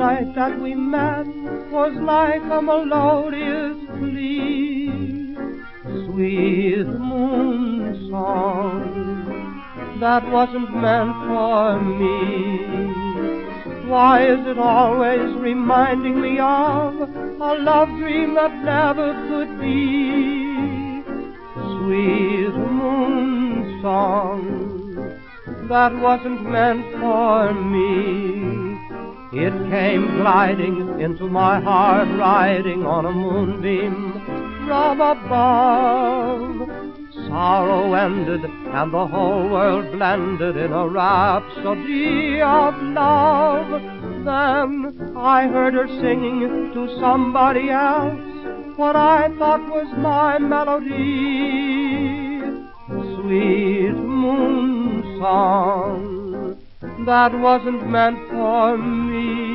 night that we met was like a melodious plea. Sweet moon song that wasn't meant for me. Why is it always reminding me of a love dream that never could be? Sweet moon song that wasn't meant for me. It came gliding into my heart, riding on a moonbeam from above. Sorrow ended, and the whole world blended in a rhapsody of love. Then I heard her singing to somebody else what I thought was my melody. Sweet moon song that wasn't meant for me.